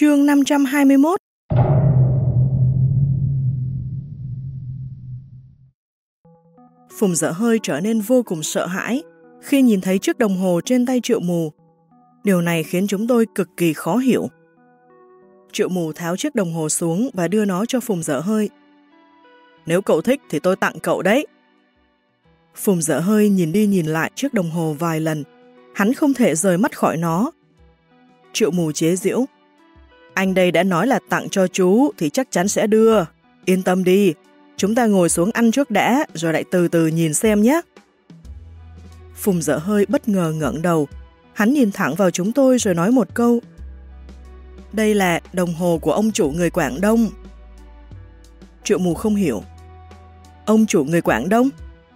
Chương 521 Phùng dở hơi trở nên vô cùng sợ hãi khi nhìn thấy chiếc đồng hồ trên tay triệu mù. Điều này khiến chúng tôi cực kỳ khó hiểu. Triệu mù tháo chiếc đồng hồ xuống và đưa nó cho Phùng dở hơi. Nếu cậu thích thì tôi tặng cậu đấy. Phùng dở hơi nhìn đi nhìn lại chiếc đồng hồ vài lần. Hắn không thể rời mắt khỏi nó. Triệu mù chế giễu. Anh đây đã nói là tặng cho chú thì chắc chắn sẽ đưa. Yên tâm đi, chúng ta ngồi xuống ăn trước đã rồi lại từ từ nhìn xem nhé. Phùng dở hơi bất ngờ ngẩng đầu. Hắn nhìn thẳng vào chúng tôi rồi nói một câu. Đây là đồng hồ của ông chủ người Quảng Đông. Triệu mù không hiểu. Ông chủ người Quảng Đông?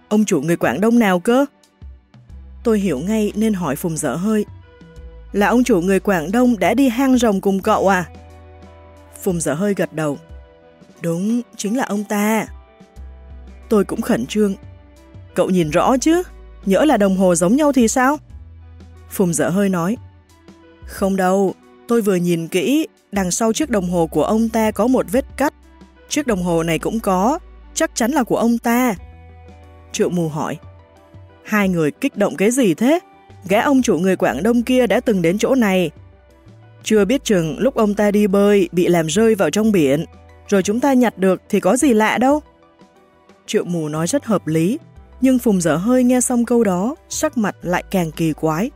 Ông chủ người Quảng Đông nào cơ? Tôi hiểu ngay nên hỏi Phùng dở hơi. Là ông chủ người Quảng Đông đã đi hang rồng cùng cậu à? Phùng dở hơi gật đầu. Đúng, chính là ông ta. Tôi cũng khẩn trương. Cậu nhìn rõ chứ? Nhỡ là đồng hồ giống nhau thì sao? Phùng dở hơi nói. Không đâu, tôi vừa nhìn kỹ, đằng sau chiếc đồng hồ của ông ta có một vết cắt. Chiếc đồng hồ này cũng có, chắc chắn là của ông ta. Triệu mù hỏi. Hai người kích động cái gì thế? Gã ông chủ người Quảng Đông kia đã từng đến chỗ này. Chưa biết chừng lúc ông ta đi bơi bị làm rơi vào trong biển, rồi chúng ta nhặt được thì có gì lạ đâu. Triệu mù nói rất hợp lý, nhưng Phùng dở hơi nghe xong câu đó, sắc mặt lại càng kỳ quái.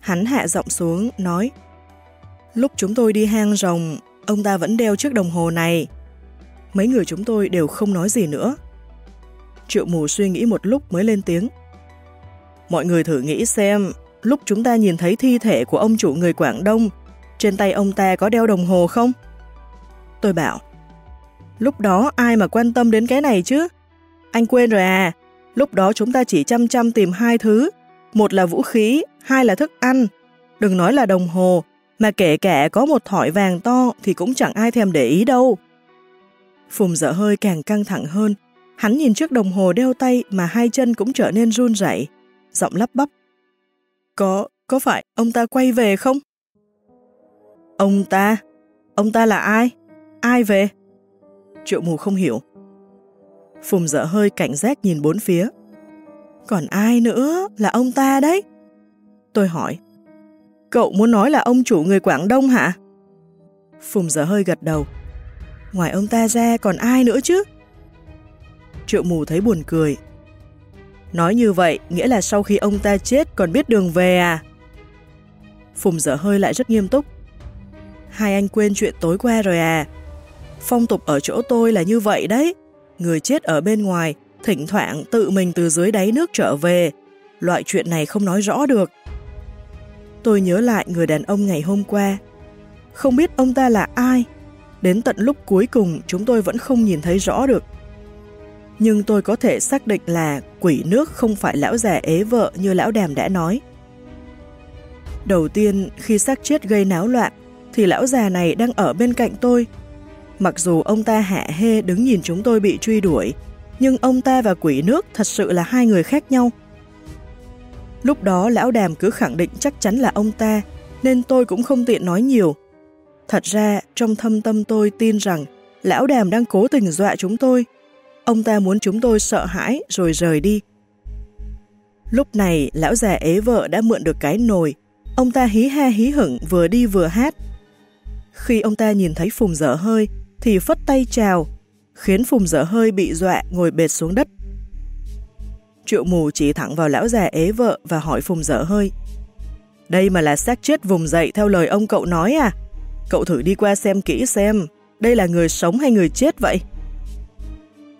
Hắn hạ giọng xuống, nói Lúc chúng tôi đi hang rồng, ông ta vẫn đeo chiếc đồng hồ này. Mấy người chúng tôi đều không nói gì nữa. Triệu mù suy nghĩ một lúc mới lên tiếng. Mọi người thử nghĩ xem, lúc chúng ta nhìn thấy thi thể của ông chủ người Quảng Đông, trên tay ông ta có đeo đồng hồ không? Tôi bảo, lúc đó ai mà quan tâm đến cái này chứ? Anh quên rồi à, lúc đó chúng ta chỉ chăm chăm tìm hai thứ, một là vũ khí, hai là thức ăn. Đừng nói là đồng hồ, mà kể cả có một thỏi vàng to thì cũng chẳng ai thèm để ý đâu. Phùng dở hơi càng căng thẳng hơn, hắn nhìn chiếc đồng hồ đeo tay mà hai chân cũng trở nên run rẩy, giọng lắp bắp. Có, có phải ông ta quay về không? Ông ta? Ông ta là ai? Ai về? Triệu mù không hiểu. Phùng dở hơi cảnh giác nhìn bốn phía. Còn ai nữa? Là ông ta đấy. Tôi hỏi. Cậu muốn nói là ông chủ người Quảng Đông hả? Phùng dở hơi gật đầu. Ngoài ông ta ra còn ai nữa chứ? Triệu mù thấy buồn cười. Nói như vậy nghĩa là sau khi ông ta chết còn biết đường về à? Phùng dở hơi lại rất nghiêm túc. Hai anh quên chuyện tối qua rồi à? Phong tục ở chỗ tôi là như vậy đấy. Người chết ở bên ngoài, thỉnh thoảng tự mình từ dưới đáy nước trở về. Loại chuyện này không nói rõ được. Tôi nhớ lại người đàn ông ngày hôm qua. Không biết ông ta là ai. Đến tận lúc cuối cùng chúng tôi vẫn không nhìn thấy rõ được. Nhưng tôi có thể xác định là quỷ nước không phải lão già ế vợ như lão đàm đã nói. Đầu tiên, khi xác chết gây náo loạn, thì lão già này đang ở bên cạnh tôi. Mặc dù ông ta hạ hê đứng nhìn chúng tôi bị truy đuổi, nhưng ông ta và quỷ nước thật sự là hai người khác nhau. Lúc đó lão đàm cứ khẳng định chắc chắn là ông ta, nên tôi cũng không tiện nói nhiều. Thật ra, trong thâm tâm tôi tin rằng lão đàm đang cố tình dọa chúng tôi. Ông ta muốn chúng tôi sợ hãi rồi rời đi. Lúc này, lão già ế vợ đã mượn được cái nồi. Ông ta hí ha hí hửng vừa đi vừa hát. Khi ông ta nhìn thấy Phùng dở hơi, thì phất tay chào, khiến Phùng dở hơi bị dọa ngồi bệt xuống đất. Triệu mù chỉ thẳng vào lão già ế vợ và hỏi Phùng dở hơi. Đây mà là xác chết vùng dậy theo lời ông cậu nói à? Cậu thử đi qua xem kỹ xem, đây là người sống hay người chết vậy?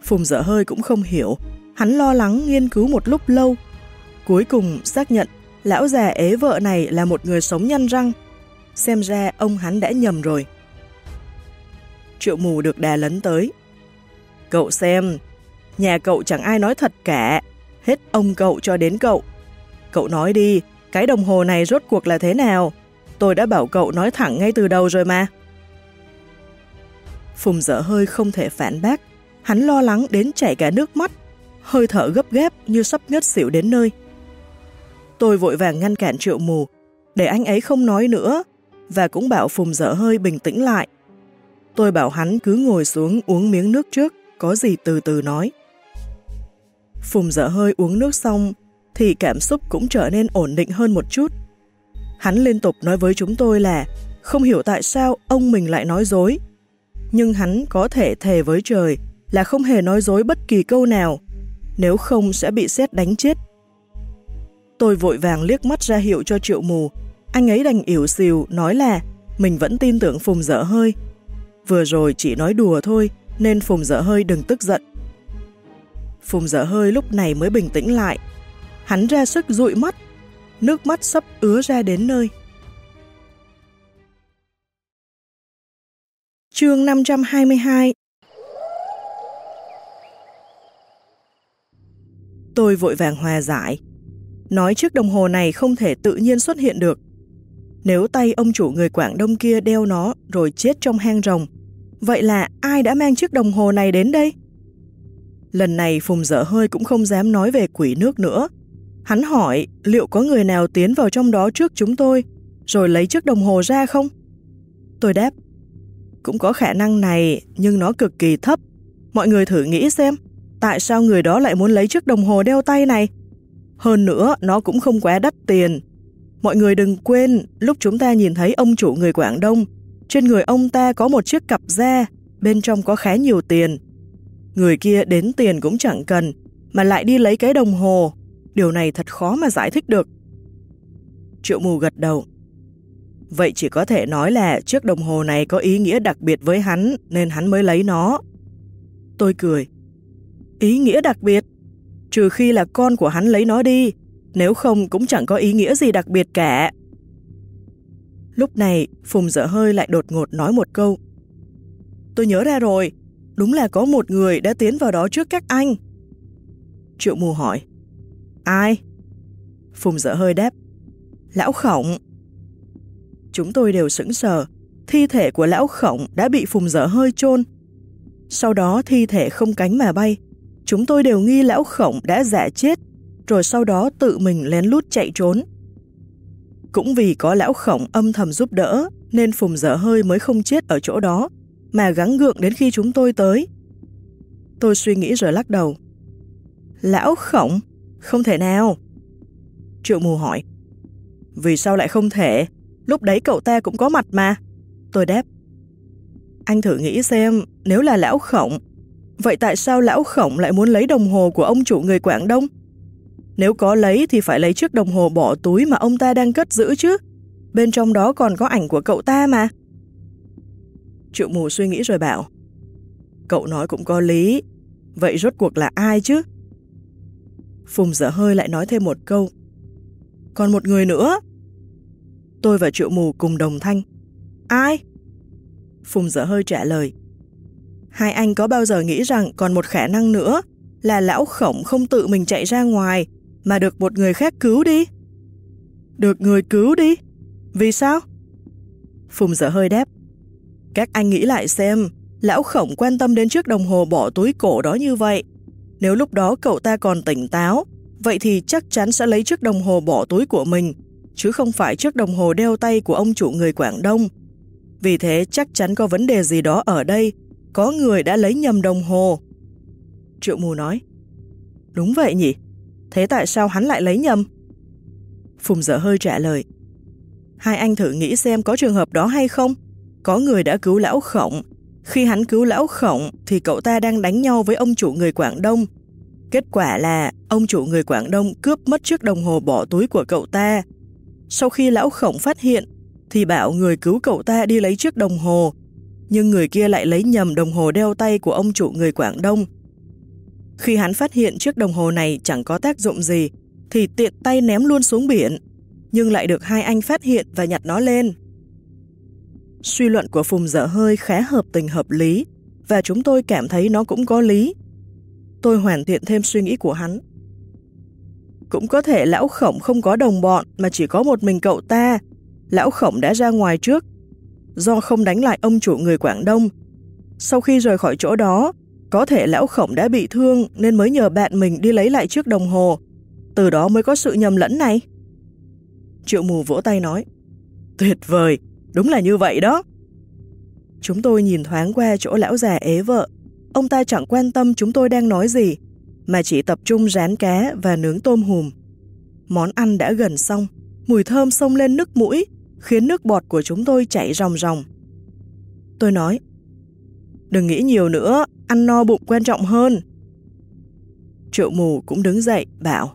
Phùng dở hơi cũng không hiểu, hắn lo lắng nghiên cứu một lúc lâu. Cuối cùng xác nhận lão già ế vợ này là một người sống nhăn răng. Xem ra ông hắn đã nhầm rồi. Triệu mù được đà lấn tới. Cậu xem, nhà cậu chẳng ai nói thật cả, hết ông cậu cho đến cậu. Cậu nói đi, cái đồng hồ này rốt cuộc là thế nào? Tôi đã bảo cậu nói thẳng ngay từ đầu rồi mà. Phùng dở hơi không thể phản bác, hắn lo lắng đến chảy cả nước mắt, hơi thở gấp gáp như sắp ngất xỉu đến nơi. Tôi vội vàng ngăn cản triệu mù, để anh ấy không nói nữa, và cũng bảo Phùng dở hơi bình tĩnh lại. Tôi bảo hắn cứ ngồi xuống uống miếng nước trước, có gì từ từ nói. Phùng dở hơi uống nước xong thì cảm xúc cũng trở nên ổn định hơn một chút. Hắn liên tục nói với chúng tôi là không hiểu tại sao ông mình lại nói dối. Nhưng hắn có thể thề với trời là không hề nói dối bất kỳ câu nào, nếu không sẽ bị xét đánh chết. Tôi vội vàng liếc mắt ra hiệu cho triệu mù, anh ấy đành ỉu xìu nói là mình vẫn tin tưởng Phùng dở hơi. Vừa rồi chỉ nói đùa thôi, nên Phùng dở hơi đừng tức giận. Phùng dở hơi lúc này mới bình tĩnh lại. Hắn ra sức dụi mắt, nước mắt sắp ứa ra đến nơi. Chương 522 Tôi vội vàng hòa giải, nói chiếc đồng hồ này không thể tự nhiên xuất hiện được. Nếu tay ông chủ người Quảng Đông kia đeo nó rồi chết trong hang rồng, vậy là ai đã mang chiếc đồng hồ này đến đây? Lần này Phùng dở hơi cũng không dám nói về quỷ nước nữa. Hắn hỏi liệu có người nào tiến vào trong đó trước chúng tôi, rồi lấy chiếc đồng hồ ra không? Tôi đáp, cũng có khả năng này, nhưng nó cực kỳ thấp. Mọi người thử nghĩ xem, tại sao người đó lại muốn lấy chiếc đồng hồ đeo tay này? Hơn nữa, nó cũng không quá đắt tiền. Mọi người đừng quên, lúc chúng ta nhìn thấy ông chủ người Quảng Đông, trên người ông ta có một chiếc cặp da, bên trong có khá nhiều tiền. Người kia đến tiền cũng chẳng cần, mà lại đi lấy cái đồng hồ. Điều này thật khó mà giải thích được. Triệu mù gật đầu. Vậy chỉ có thể nói là chiếc đồng hồ này có ý nghĩa đặc biệt với hắn nên hắn mới lấy nó. Tôi cười. Ý nghĩa đặc biệt? Trừ khi là con của hắn lấy nó đi, nếu không cũng chẳng có ý nghĩa gì đặc biệt cả. Lúc này, Phùng dở hơi lại đột ngột nói một câu. Tôi nhớ ra rồi, đúng là có một người đã tiến vào đó trước các anh. Triệu mù hỏi. Ai? Phùng dở hơi đáp. Lão khổng. Chúng tôi đều sững sờ, thi thể của lão khổng đã bị phùng dở hơi chôn. Sau đó thi thể không cánh mà bay, chúng tôi đều nghi lão khổng đã giả chết, rồi sau đó tự mình lén lút chạy trốn. Cũng vì có lão khổng âm thầm giúp đỡ, nên phùng dở hơi mới không chết ở chỗ đó, mà gắng gượng đến khi chúng tôi tới. Tôi suy nghĩ rồi lắc đầu. Lão khổng? Không thể nào. Triệu mù hỏi. Vì sao lại không thể? Lúc đấy cậu ta cũng có mặt mà. Tôi đáp. Anh thử nghĩ xem, nếu là lão khổng, vậy tại sao lão khổng lại muốn lấy đồng hồ của ông chủ người Quảng Đông? Nếu có lấy thì phải lấy chiếc đồng hồ bỏ túi mà ông ta đang cất giữ chứ. Bên trong đó còn có ảnh của cậu ta mà. Triệu mù suy nghĩ rồi bảo. Cậu nói cũng có lý. Vậy rốt cuộc là ai chứ? Phùng dở hơi lại nói thêm một câu. Còn một người nữa. Tôi và triệu mù cùng đồng thanh. Ai? Phùng dở hơi trả lời. Hai anh có bao giờ nghĩ rằng còn một khả năng nữa là lão khổng không tự mình chạy ra ngoài mà được một người khác cứu đi? Được người cứu đi? Vì sao? Phùng dở hơi đáp. Các anh nghĩ lại xem, lão khổng quan tâm đến chiếc đồng hồ bỏ túi cổ đó như vậy. Nếu lúc đó cậu ta còn tỉnh táo, vậy thì chắc chắn sẽ lấy chiếc đồng hồ bỏ túi của mình chứ không phải chiếc đồng hồ đeo tay của ông chủ người Quảng Đông. Vì thế chắc chắn có vấn đề gì đó ở đây, có người đã lấy nhầm đồng hồ. Triệu mù nói, đúng vậy nhỉ, thế tại sao hắn lại lấy nhầm? Phùng dở hơi trả lời, hai anh thử nghĩ xem có trường hợp đó hay không? Có người đã cứu lão khổng, khi hắn cứu lão khổng thì cậu ta đang đánh nhau với ông chủ người Quảng Đông. Kết quả là ông chủ người Quảng Đông cướp mất chiếc đồng hồ bỏ túi của cậu ta, sau khi lão khổng phát hiện, thì bảo người cứu cậu ta đi lấy chiếc đồng hồ, nhưng người kia lại lấy nhầm đồng hồ đeo tay của ông chủ người Quảng Đông. Khi hắn phát hiện chiếc đồng hồ này chẳng có tác dụng gì, thì tiện tay ném luôn xuống biển, nhưng lại được hai anh phát hiện và nhặt nó lên. Suy luận của Phùng dở hơi khá hợp tình hợp lý, và chúng tôi cảm thấy nó cũng có lý. Tôi hoàn thiện thêm suy nghĩ của hắn. Cũng có thể lão khổng không có đồng bọn mà chỉ có một mình cậu ta. Lão khổng đã ra ngoài trước. Do không đánh lại ông chủ người Quảng Đông. Sau khi rời khỏi chỗ đó, có thể lão khổng đã bị thương nên mới nhờ bạn mình đi lấy lại chiếc đồng hồ. Từ đó mới có sự nhầm lẫn này. Triệu mù vỗ tay nói. Tuyệt vời, đúng là như vậy đó. Chúng tôi nhìn thoáng qua chỗ lão già ế vợ. Ông ta chẳng quan tâm chúng tôi đang nói gì, mà chỉ tập trung rán cá và nướng tôm hùm. Món ăn đã gần xong, mùi thơm xông lên nức mũi, khiến nước bọt của chúng tôi chảy ròng ròng. Tôi nói, đừng nghĩ nhiều nữa, ăn no bụng quan trọng hơn. Triệu mù cũng đứng dậy, bảo,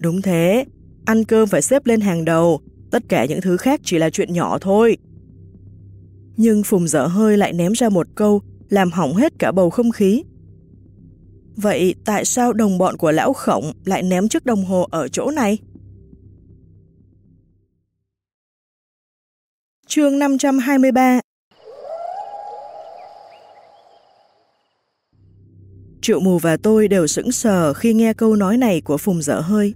đúng thế, ăn cơm phải xếp lên hàng đầu, tất cả những thứ khác chỉ là chuyện nhỏ thôi. Nhưng Phùng dở hơi lại ném ra một câu, làm hỏng hết cả bầu không khí. Vậy tại sao đồng bọn của lão khổng lại ném chiếc đồng hồ ở chỗ này? Chương 523 Triệu mù và tôi đều sững sờ khi nghe câu nói này của Phùng dở hơi.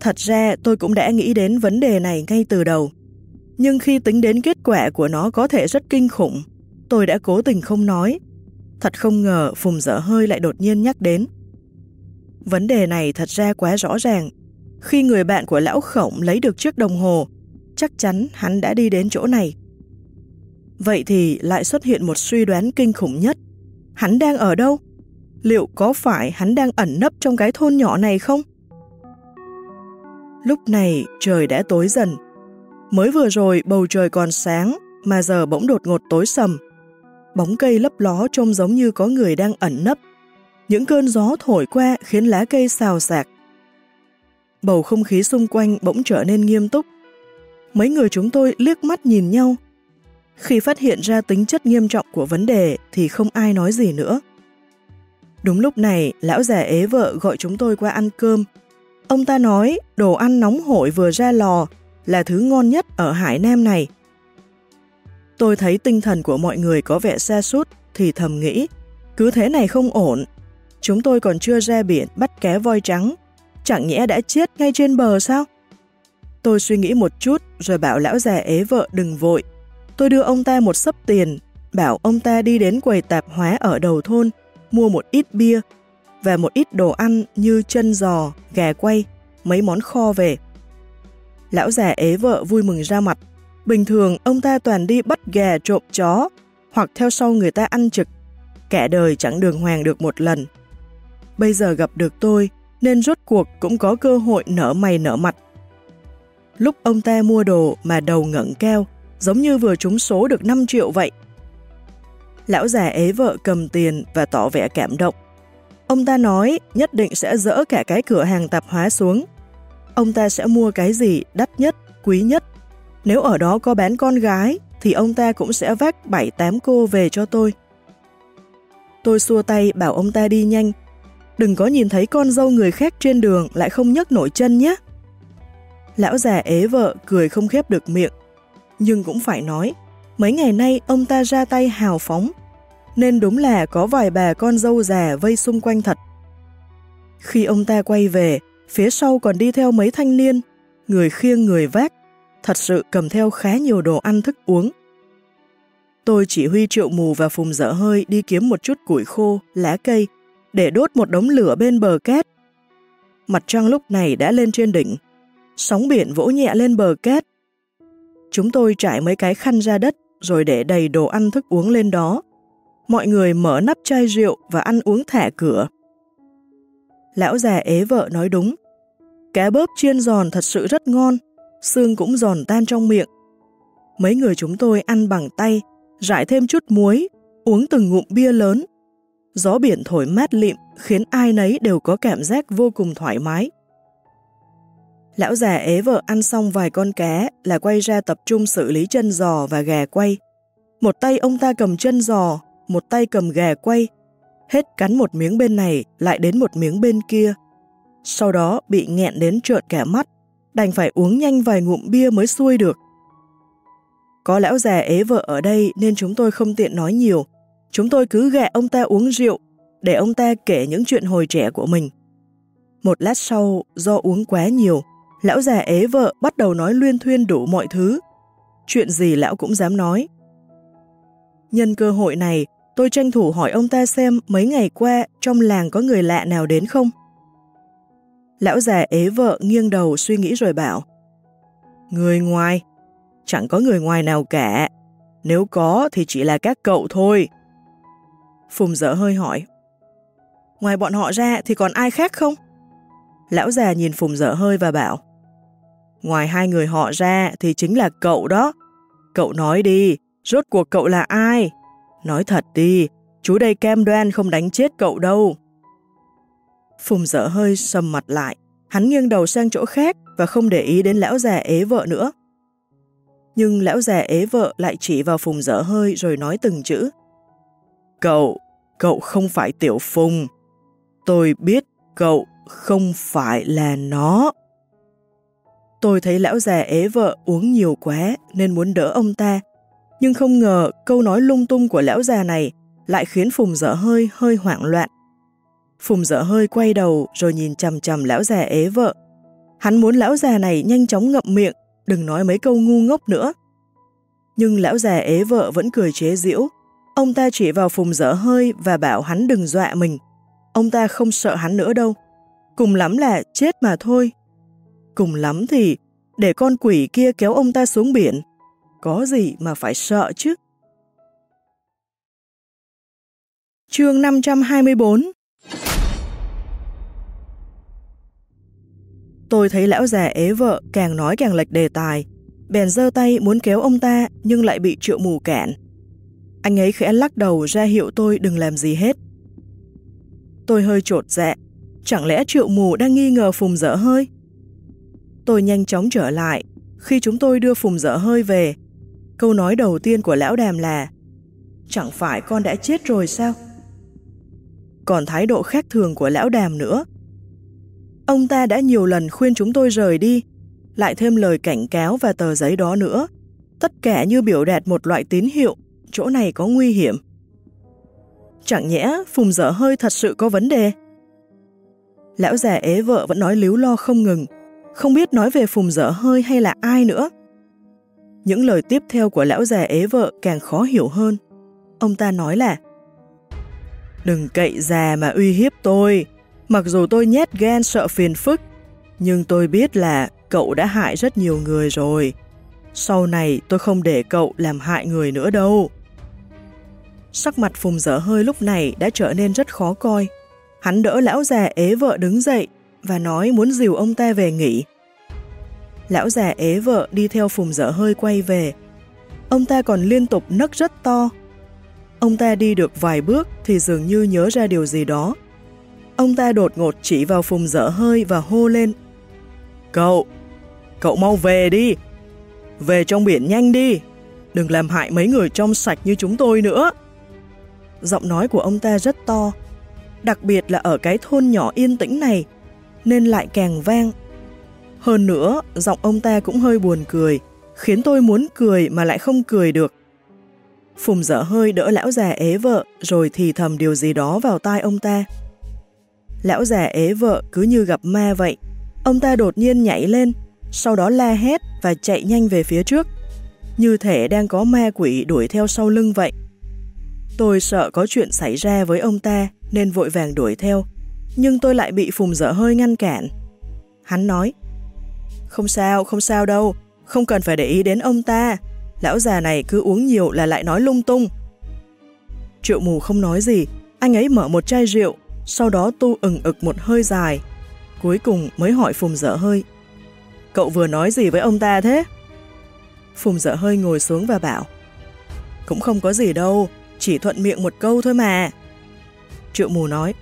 Thật ra tôi cũng đã nghĩ đến vấn đề này ngay từ đầu. Nhưng khi tính đến kết quả của nó có thể rất kinh khủng, tôi đã cố tình không nói. Thật không ngờ Phùng dở hơi lại đột nhiên nhắc đến. Vấn đề này thật ra quá rõ ràng. Khi người bạn của lão khổng lấy được chiếc đồng hồ, chắc chắn hắn đã đi đến chỗ này. Vậy thì lại xuất hiện một suy đoán kinh khủng nhất. Hắn đang ở đâu? Liệu có phải hắn đang ẩn nấp trong cái thôn nhỏ này không? Lúc này trời đã tối dần. Mới vừa rồi bầu trời còn sáng mà giờ bỗng đột ngột tối sầm. Bóng cây lấp ló trông giống như có người đang ẩn nấp. Những cơn gió thổi qua khiến lá cây xào xạc. Bầu không khí xung quanh bỗng trở nên nghiêm túc. Mấy người chúng tôi liếc mắt nhìn nhau. Khi phát hiện ra tính chất nghiêm trọng của vấn đề thì không ai nói gì nữa. Đúng lúc này, lão già ế vợ gọi chúng tôi qua ăn cơm Ông ta nói đồ ăn nóng hổi vừa ra lò là thứ ngon nhất ở Hải Nam này. Tôi thấy tinh thần của mọi người có vẻ xa sút thì thầm nghĩ, cứ thế này không ổn. Chúng tôi còn chưa ra biển bắt cá voi trắng, chẳng nhẽ đã chết ngay trên bờ sao? Tôi suy nghĩ một chút rồi bảo lão già ế vợ đừng vội. Tôi đưa ông ta một sấp tiền, bảo ông ta đi đến quầy tạp hóa ở đầu thôn, mua một ít bia và một ít đồ ăn như chân giò, gà quay, mấy món kho về. Lão già ế vợ vui mừng ra mặt. Bình thường ông ta toàn đi bắt gà trộm chó hoặc theo sau người ta ăn trực. Cả đời chẳng đường hoàng được một lần. Bây giờ gặp được tôi nên rốt cuộc cũng có cơ hội nở mày nở mặt. Lúc ông ta mua đồ mà đầu ngẩng cao giống như vừa trúng số được 5 triệu vậy. Lão già ế vợ cầm tiền và tỏ vẻ cảm động. Ông ta nói nhất định sẽ dỡ cả cái cửa hàng tạp hóa xuống. Ông ta sẽ mua cái gì đắt nhất, quý nhất. Nếu ở đó có bán con gái, thì ông ta cũng sẽ vác 7-8 cô về cho tôi. Tôi xua tay bảo ông ta đi nhanh. Đừng có nhìn thấy con dâu người khác trên đường lại không nhấc nổi chân nhé. Lão già ế vợ cười không khép được miệng. Nhưng cũng phải nói, mấy ngày nay ông ta ra tay hào phóng, nên đúng là có vài bà con dâu già vây xung quanh thật. Khi ông ta quay về, phía sau còn đi theo mấy thanh niên, người khiêng người vác, thật sự cầm theo khá nhiều đồ ăn thức uống. Tôi chỉ huy triệu mù và phùng dở hơi đi kiếm một chút củi khô, lá cây, để đốt một đống lửa bên bờ cát. Mặt trăng lúc này đã lên trên đỉnh, sóng biển vỗ nhẹ lên bờ két. Chúng tôi trải mấy cái khăn ra đất rồi để đầy đồ ăn thức uống lên đó mọi người mở nắp chai rượu và ăn uống thả cửa. Lão già ế vợ nói đúng. Cá bớp chiên giòn thật sự rất ngon, xương cũng giòn tan trong miệng. Mấy người chúng tôi ăn bằng tay, rải thêm chút muối, uống từng ngụm bia lớn. Gió biển thổi mát lịm khiến ai nấy đều có cảm giác vô cùng thoải mái. Lão già ế vợ ăn xong vài con cá là quay ra tập trung xử lý chân giò và gà quay. Một tay ông ta cầm chân giò, một tay cầm gà quay, hết cắn một miếng bên này lại đến một miếng bên kia. Sau đó bị nghẹn đến trợn cả mắt, đành phải uống nhanh vài ngụm bia mới xuôi được. Có lão già ế vợ ở đây nên chúng tôi không tiện nói nhiều. Chúng tôi cứ gạ ông ta uống rượu, để ông ta kể những chuyện hồi trẻ của mình. Một lát sau, do uống quá nhiều, lão già ế vợ bắt đầu nói luyên thuyên đủ mọi thứ. Chuyện gì lão cũng dám nói. Nhân cơ hội này, tôi tranh thủ hỏi ông ta xem mấy ngày qua trong làng có người lạ nào đến không. Lão già ế vợ nghiêng đầu suy nghĩ rồi bảo Người ngoài, chẳng có người ngoài nào cả. Nếu có thì chỉ là các cậu thôi. Phùng dở hơi hỏi. Ngoài bọn họ ra thì còn ai khác không? Lão già nhìn Phùng dở hơi và bảo. Ngoài hai người họ ra thì chính là cậu đó. Cậu nói đi, rốt cuộc cậu là ai? Nói thật đi, chú đây cam đoan không đánh chết cậu đâu. Phùng dở hơi sầm mặt lại, hắn nghiêng đầu sang chỗ khác và không để ý đến lão già ế vợ nữa. Nhưng lão già ế vợ lại chỉ vào Phùng dở hơi rồi nói từng chữ. Cậu, cậu không phải Tiểu Phùng. Tôi biết cậu không phải là nó. Tôi thấy lão già ế vợ uống nhiều quá nên muốn đỡ ông ta. Nhưng không ngờ câu nói lung tung của lão già này lại khiến Phùng dở hơi hơi hoảng loạn. Phùng dở hơi quay đầu rồi nhìn chầm chầm lão già ế vợ. Hắn muốn lão già này nhanh chóng ngậm miệng, đừng nói mấy câu ngu ngốc nữa. Nhưng lão già ế vợ vẫn cười chế giễu. Ông ta chỉ vào Phùng dở hơi và bảo hắn đừng dọa mình. Ông ta không sợ hắn nữa đâu. Cùng lắm là chết mà thôi. Cùng lắm thì để con quỷ kia kéo ông ta xuống biển. Có gì mà phải sợ chứ? Chương 524 Tôi thấy lão già ế vợ càng nói càng lệch đề tài, bèn giơ tay muốn kéo ông ta nhưng lại bị triệu mù cản. Anh ấy khẽ lắc đầu ra hiệu tôi đừng làm gì hết. Tôi hơi trột dạ, chẳng lẽ triệu mù đang nghi ngờ Phùng dở hơi? Tôi nhanh chóng trở lại, khi chúng tôi đưa Phùng dở hơi về, câu nói đầu tiên của lão đàm là Chẳng phải con đã chết rồi sao? Còn thái độ khác thường của lão đàm nữa, Ông ta đã nhiều lần khuyên chúng tôi rời đi, lại thêm lời cảnh cáo và tờ giấy đó nữa. Tất cả như biểu đạt một loại tín hiệu, chỗ này có nguy hiểm. Chẳng nhẽ Phùng dở hơi thật sự có vấn đề? Lão già ế vợ vẫn nói líu lo không ngừng, không biết nói về Phùng dở hơi hay là ai nữa. Những lời tiếp theo của lão già ế vợ càng khó hiểu hơn. Ông ta nói là Đừng cậy già mà uy hiếp tôi, Mặc dù tôi nhét gan sợ phiền phức, nhưng tôi biết là cậu đã hại rất nhiều người rồi. Sau này tôi không để cậu làm hại người nữa đâu. Sắc mặt Phùng dở hơi lúc này đã trở nên rất khó coi. Hắn đỡ lão già ế vợ đứng dậy và nói muốn dìu ông ta về nghỉ. Lão già ế vợ đi theo Phùng dở hơi quay về. Ông ta còn liên tục nấc rất to. Ông ta đi được vài bước thì dường như nhớ ra điều gì đó Ông ta đột ngột chỉ vào phùng dở hơi và hô lên. Cậu, cậu mau về đi. Về trong biển nhanh đi. Đừng làm hại mấy người trong sạch như chúng tôi nữa. Giọng nói của ông ta rất to, đặc biệt là ở cái thôn nhỏ yên tĩnh này, nên lại càng vang. Hơn nữa, giọng ông ta cũng hơi buồn cười, khiến tôi muốn cười mà lại không cười được. Phùng dở hơi đỡ lão già ế vợ rồi thì thầm điều gì đó vào tai ông ta. Lão già ế vợ cứ như gặp ma vậy. Ông ta đột nhiên nhảy lên, sau đó la hét và chạy nhanh về phía trước. Như thể đang có ma quỷ đuổi theo sau lưng vậy. Tôi sợ có chuyện xảy ra với ông ta nên vội vàng đuổi theo. Nhưng tôi lại bị phùng dở hơi ngăn cản. Hắn nói, Không sao, không sao đâu, không cần phải để ý đến ông ta. Lão già này cứ uống nhiều là lại nói lung tung. Triệu mù không nói gì, anh ấy mở một chai rượu sau đó tu ừng ực một hơi dài. Cuối cùng mới hỏi Phùng dở hơi. Cậu vừa nói gì với ông ta thế? Phùng dở hơi ngồi xuống và bảo. Cũng không có gì đâu, chỉ thuận miệng một câu thôi mà. Triệu mù nói.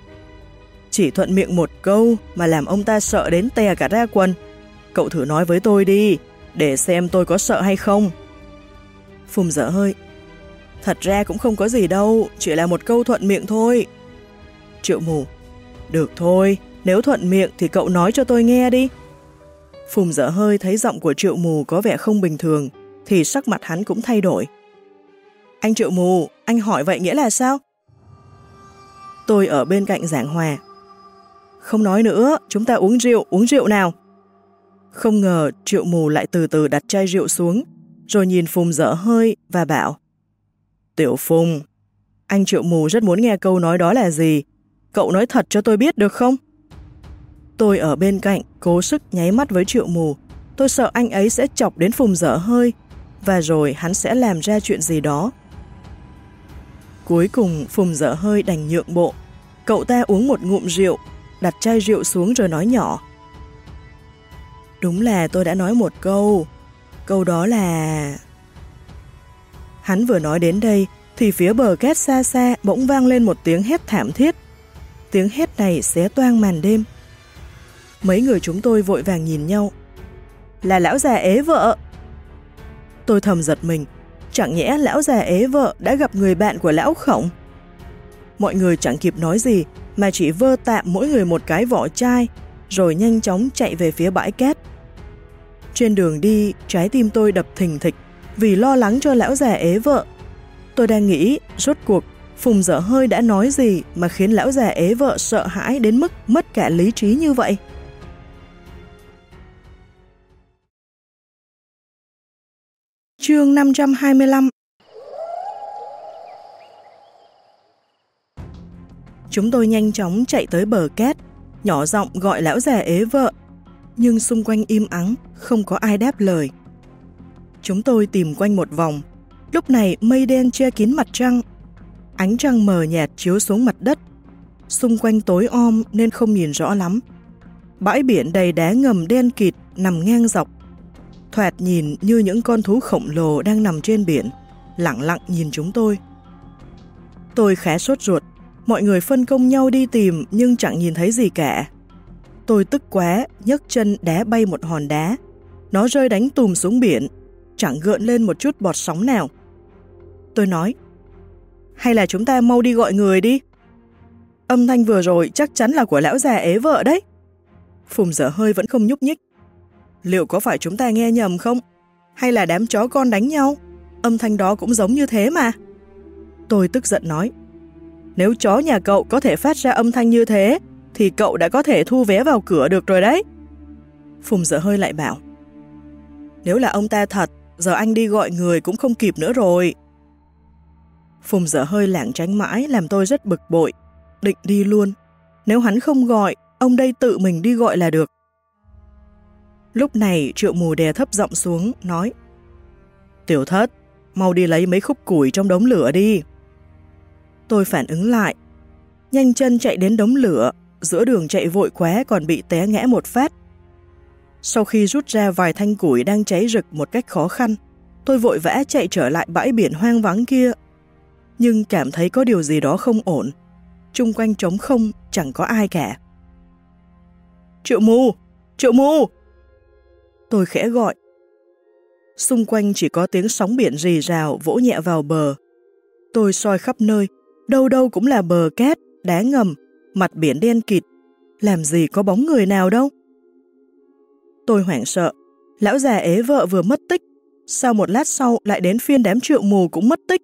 Chỉ thuận miệng một câu mà làm ông ta sợ đến tè cả ra quần. Cậu thử nói với tôi đi, để xem tôi có sợ hay không. Phùng dở hơi. Thật ra cũng không có gì đâu, chỉ là một câu thuận miệng thôi. Triệu mù. Được thôi, nếu thuận miệng thì cậu nói cho tôi nghe đi. Phùng dở hơi thấy giọng của triệu mù có vẻ không bình thường, thì sắc mặt hắn cũng thay đổi. Anh triệu mù, anh hỏi vậy nghĩa là sao? Tôi ở bên cạnh giảng hòa. Không nói nữa, chúng ta uống rượu, uống rượu nào. Không ngờ triệu mù lại từ từ đặt chai rượu xuống, rồi nhìn Phùng dở hơi và bảo Tiểu Phùng, anh triệu mù rất muốn nghe câu nói đó là gì, Cậu nói thật cho tôi biết được không? Tôi ở bên cạnh, cố sức nháy mắt với triệu mù. Tôi sợ anh ấy sẽ chọc đến phùng dở hơi. và rồi hắn sẽ làm ra chuyện gì đó. Cuối cùng Phùng dở hơi đành nhượng bộ. Cậu ta uống một ngụm rượu, đặt chai rượu xuống rồi nói nhỏ. Đúng là tôi đã nói một câu. Câu đó là... Hắn vừa nói đến đây, thì phía bờ két xa xa bỗng vang lên một tiếng hét thảm thiết. Tiếng hét này xé toang màn đêm. Mấy người chúng tôi vội vàng nhìn nhau. Là lão già ế vợ. Tôi thầm giật mình, chẳng nhẽ lão già ế vợ đã gặp người bạn của lão khổng. Mọi người chẳng kịp nói gì mà chỉ vơ tạm mỗi người một cái vỏ chai rồi nhanh chóng chạy về phía bãi cát. Trên đường đi, trái tim tôi đập thình thịch vì lo lắng cho lão già ế vợ. Tôi đang nghĩ, rốt cuộc, Phùng dở hơi đã nói gì mà khiến lão già ế vợ sợ hãi đến mức mất cả lý trí như vậy? Chương 525 Chúng tôi nhanh chóng chạy tới bờ két. Nhỏ giọng gọi lão già ế vợ, nhưng xung quanh im ắng, không có ai đáp lời. Chúng tôi tìm quanh một vòng, lúc này mây đen che kín mặt trăng, ánh trăng mờ nhạt chiếu xuống mặt đất, xung quanh tối om nên không nhìn rõ lắm. Bãi biển đầy đá ngầm đen kịt nằm ngang dọc, thoạt nhìn như những con thú khổng lồ đang nằm trên biển, lặng lặng nhìn chúng tôi. Tôi khá sốt ruột, mọi người phân công nhau đi tìm nhưng chẳng nhìn thấy gì cả. Tôi tức quá, nhấc chân đá bay một hòn đá. Nó rơi đánh tùm xuống biển, chẳng gợn lên một chút bọt sóng nào. Tôi nói, hay là chúng ta mau đi gọi người đi? Âm thanh vừa rồi chắc chắn là của lão già ế vợ đấy. Phùng dở hơi vẫn không nhúc nhích. Liệu có phải chúng ta nghe nhầm không? Hay là đám chó con đánh nhau? Âm thanh đó cũng giống như thế mà. Tôi tức giận nói. Nếu chó nhà cậu có thể phát ra âm thanh như thế, thì cậu đã có thể thu vé vào cửa được rồi đấy. Phùng dở hơi lại bảo. Nếu là ông ta thật, giờ anh đi gọi người cũng không kịp nữa rồi. Phùng dở hơi lảng tránh mãi làm tôi rất bực bội, định đi luôn. Nếu hắn không gọi, ông đây tự mình đi gọi là được. Lúc này triệu mù đè thấp giọng xuống, nói Tiểu thất, mau đi lấy mấy khúc củi trong đống lửa đi. Tôi phản ứng lại, nhanh chân chạy đến đống lửa, giữa đường chạy vội quá còn bị té ngã một phát. Sau khi rút ra vài thanh củi đang cháy rực một cách khó khăn, tôi vội vã chạy trở lại bãi biển hoang vắng kia. Nhưng cảm thấy có điều gì đó không ổn. Trung quanh trống không, chẳng có ai cả. Triệu mù! Triệu mù! Tôi khẽ gọi. Xung quanh chỉ có tiếng sóng biển rì rào vỗ nhẹ vào bờ. Tôi soi khắp nơi, đâu đâu cũng là bờ cát, đá ngầm, mặt biển đen kịt. Làm gì có bóng người nào đâu. Tôi hoảng sợ, lão già ế vợ vừa mất tích, sau một lát sau lại đến phiên đám triệu mù cũng mất tích.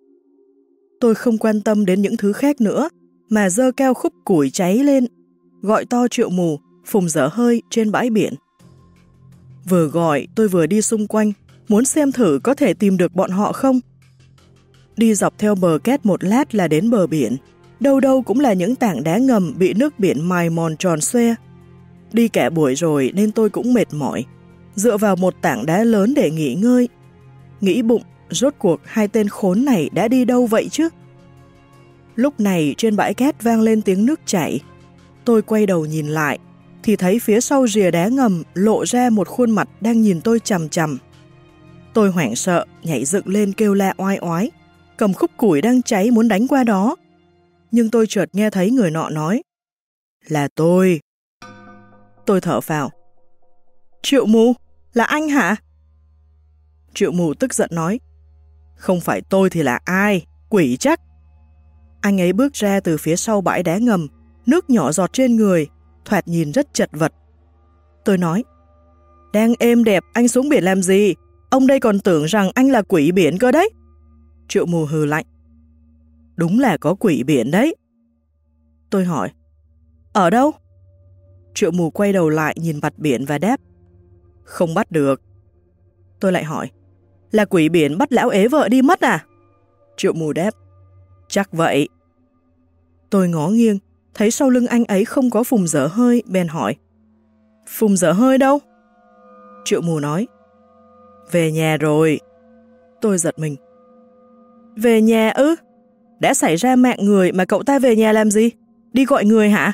Tôi không quan tâm đến những thứ khác nữa, mà dơ cao khúc củi cháy lên, gọi to triệu mù, phùng dở hơi trên bãi biển. Vừa gọi, tôi vừa đi xung quanh, muốn xem thử có thể tìm được bọn họ không. Đi dọc theo bờ két một lát là đến bờ biển, đâu đâu cũng là những tảng đá ngầm bị nước biển mài mòn tròn xoe. Đi cả buổi rồi nên tôi cũng mệt mỏi, dựa vào một tảng đá lớn để nghỉ ngơi. Nghĩ bụng, rốt cuộc hai tên khốn này đã đi đâu vậy chứ? Lúc này trên bãi két vang lên tiếng nước chảy. Tôi quay đầu nhìn lại, thì thấy phía sau rìa đá ngầm lộ ra một khuôn mặt đang nhìn tôi chầm chầm. Tôi hoảng sợ, nhảy dựng lên kêu la oai oái, cầm khúc củi đang cháy muốn đánh qua đó. Nhưng tôi chợt nghe thấy người nọ nói, là tôi. Tôi thở vào. Triệu mù, là anh hả? Triệu mù tức giận nói, không phải tôi thì là ai, quỷ chắc. Anh ấy bước ra từ phía sau bãi đá ngầm, nước nhỏ giọt trên người, thoạt nhìn rất chật vật. Tôi nói, đang êm đẹp, anh xuống biển làm gì? Ông đây còn tưởng rằng anh là quỷ biển cơ đấy. Triệu mù hừ lạnh. Đúng là có quỷ biển đấy. Tôi hỏi, ở đâu? Triệu mù quay đầu lại nhìn mặt biển và đáp, không bắt được. Tôi lại hỏi, là quỷ biển bắt lão ế vợ đi mất à? Triệu mù đáp, chắc vậy. Tôi ngó nghiêng, thấy sau lưng anh ấy không có phùng dở hơi, bèn hỏi. Phùng dở hơi đâu? Triệu mù nói. Về nhà rồi. Tôi giật mình. Về nhà ư? Đã xảy ra mạng người mà cậu ta về nhà làm gì? Đi gọi người hả?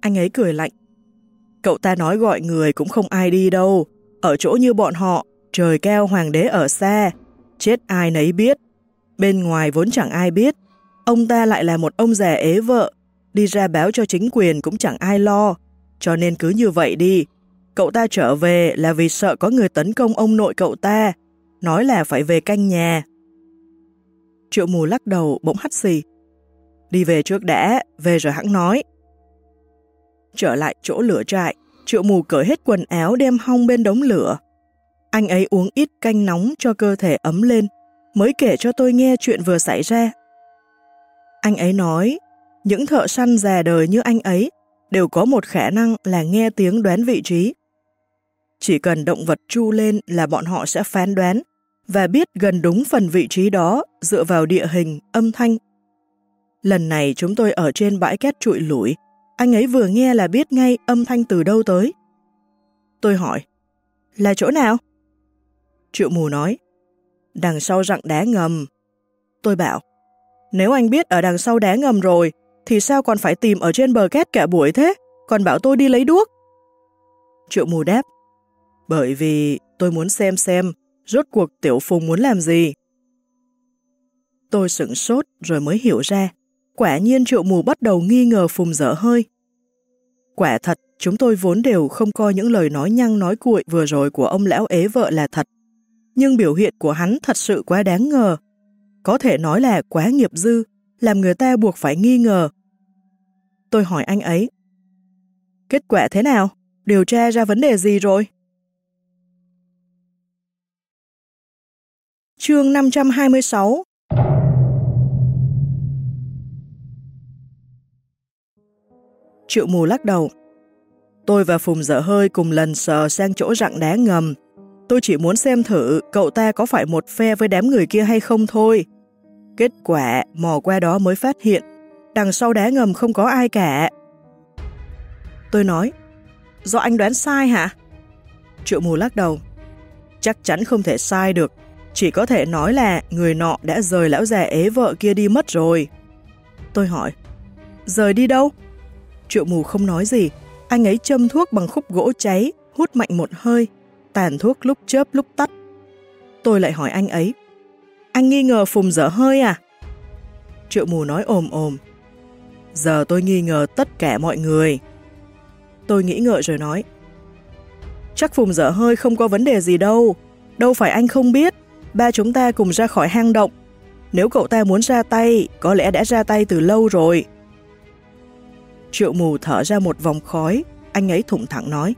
Anh ấy cười lạnh. Cậu ta nói gọi người cũng không ai đi đâu. Ở chỗ như bọn họ, trời cao hoàng đế ở xa. Chết ai nấy biết. Bên ngoài vốn chẳng ai biết. Ông ta lại là một ông già ế vợ. Đi ra báo cho chính quyền cũng chẳng ai lo. Cho nên cứ như vậy đi. Cậu ta trở về là vì sợ có người tấn công ông nội cậu ta. Nói là phải về canh nhà. Triệu mù lắc đầu bỗng hắt xì. Đi về trước đã, về rồi hãng nói. Trở lại chỗ lửa trại, triệu mù cởi hết quần áo đem hong bên đống lửa. Anh ấy uống ít canh nóng cho cơ thể ấm lên, mới kể cho tôi nghe chuyện vừa xảy ra. Anh ấy nói, những thợ săn già đời như anh ấy đều có một khả năng là nghe tiếng đoán vị trí. Chỉ cần động vật chu lên là bọn họ sẽ phán đoán và biết gần đúng phần vị trí đó dựa vào địa hình, âm thanh. Lần này chúng tôi ở trên bãi cát trụi lủi, anh ấy vừa nghe là biết ngay âm thanh từ đâu tới. Tôi hỏi, là chỗ nào? Triệu mù nói, đằng sau rặng đá ngầm. Tôi bảo, nếu anh biết ở đằng sau đá ngầm rồi, thì sao còn phải tìm ở trên bờ cát cả buổi thế, còn bảo tôi đi lấy đuốc? Triệu mù đáp, bởi vì tôi muốn xem xem rốt cuộc Tiểu Phùng muốn làm gì. Tôi sửng sốt rồi mới hiểu ra, quả nhiên triệu mù bắt đầu nghi ngờ Phùng dở hơi. Quả thật, chúng tôi vốn đều không coi những lời nói nhăng nói cuội vừa rồi của ông lão ế vợ là thật. Nhưng biểu hiện của hắn thật sự quá đáng ngờ. Có thể nói là quá nghiệp dư, làm người ta buộc phải nghi ngờ. Tôi hỏi anh ấy, kết quả thế nào? Điều tra ra vấn đề gì rồi? Chương 526 Triệu mù lắc đầu. Tôi và Phùng dở hơi cùng lần sờ sang chỗ rặng đá ngầm. Tôi chỉ muốn xem thử cậu ta có phải một phe với đám người kia hay không thôi. Kết quả mò qua đó mới phát hiện đằng sau đá ngầm không có ai cả. Tôi nói, do anh đoán sai hả? Triệu mù lắc đầu. Chắc chắn không thể sai được, chỉ có thể nói là người nọ đã rời lão già ế vợ kia đi mất rồi. Tôi hỏi, rời đi đâu? Triệu mù không nói gì, anh ấy châm thuốc bằng khúc gỗ cháy, hút mạnh một hơi, tàn thuốc lúc chớp lúc tắt. Tôi lại hỏi anh ấy, anh nghi ngờ Phùng dở hơi à? Triệu mù nói ồm ồm, giờ tôi nghi ngờ tất cả mọi người. Tôi nghĩ ngợi rồi nói, chắc Phùng dở hơi không có vấn đề gì đâu, đâu phải anh không biết ba chúng ta cùng ra khỏi hang động. Nếu cậu ta muốn ra tay, có lẽ đã ra tay từ lâu rồi. Triệu mù thở ra một vòng khói, anh ấy thủng thẳng nói.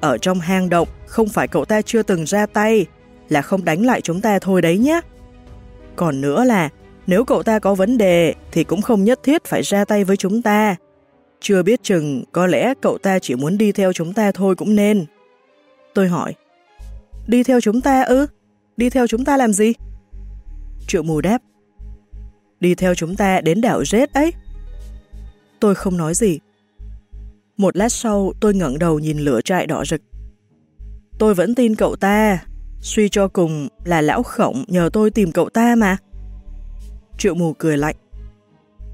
Ở trong hang động, không phải cậu ta chưa từng ra tay, là không đánh lại chúng ta thôi đấy nhé. Còn nữa là, nếu cậu ta có vấn đề thì cũng không nhất thiết phải ra tay với chúng ta. Chưa biết chừng, có lẽ cậu ta chỉ muốn đi theo chúng ta thôi cũng nên. Tôi hỏi, đi theo chúng ta ư? Đi theo chúng ta làm gì? Triệu mù đáp, đi theo chúng ta đến đảo rết ấy. Tôi không nói gì. Một lát sau, tôi ngẩng đầu nhìn lửa trại đỏ rực. Tôi vẫn tin cậu ta, suy cho cùng là lão khổng nhờ tôi tìm cậu ta mà. Triệu mù cười lạnh.